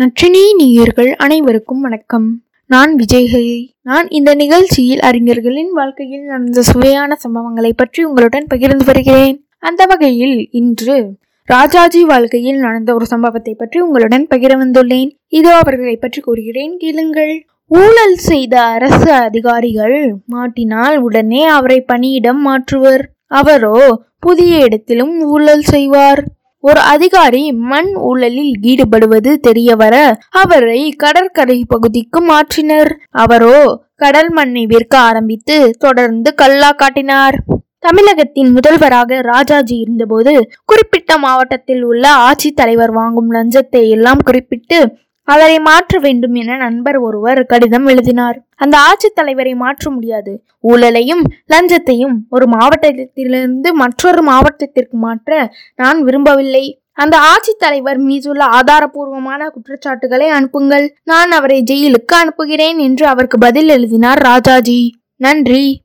நற்றினி நேயர்கள் அனைவருக்கும் வணக்கம். நான் விஜய்ஹரி நான் இந்த நிகழ்ச்சியில் அறிஞர்களின் வாழ்க்கையில் நடந்த சுவையான சம்பவங்களை பற்றி உங்களுடன் பகிர்ந்து வருகிறேன். அந்த வகையில் இன்று ராஜாஜி வாழ்க்கையில் நடந்த ஒரு சம்பவத்தை பற்றி உங்களுடன் பகிர வந்துள்ளேன். இதோ அவர்களை பற்றி கூறுகிறேன். கேளுங்கள். ஊழல் செய்த அரசு அதிகாரிகள் மாட்டினால் உடனே அவரை பணியிடம் மாற்றுவர். அவரோ புதிய இடத்திலும் ஊழல் செய்வார். ஒரு அதிகாரி மண் ஊழலில் ஈடுபடுவது தெரியவர அவரை கடற்கரை பகுதிக்கு மாற்றினர். அவரோ கடல் மண்ணை விற்க ஆரம்பித்து தொடர்ந்து கல்லா காட்டினார். தமிழகத்தின் முதல்வராக ராஜாஜி இருந்தபோது குறிப்பிட்ட மாவட்டத்தில் உள்ள ஆட்சி தலைவர் வாங்கும் லஞ்சத்தை எல்லாம் குறிப்பிட்டு அவரை மாற்ற வேண்டும் என நண்பர் ஒருவர் கடிதம் எழுதினார். அந்த ஆட்சி தலைவரை மாற்ற முடியாது. ஊழலையும் லஞ்சத்தையும் ஒரு மாவட்டத்திலிருந்து மற்றொரு மாவட்டத்திற்கு மாற்ற நான் விரும்பவில்லை. அந்த ஆட்சி தலைவர் மீதுள்ள ஆதாரபூர்வமான குற்றச்சாட்டுகளை அனுப்புங்கள். நான் அவரை ஜெயிலுக்கு அனுப்புகிறேன் என்று அவருக்கு பதில் எழுதினார் ராஜாஜி. நன்றி.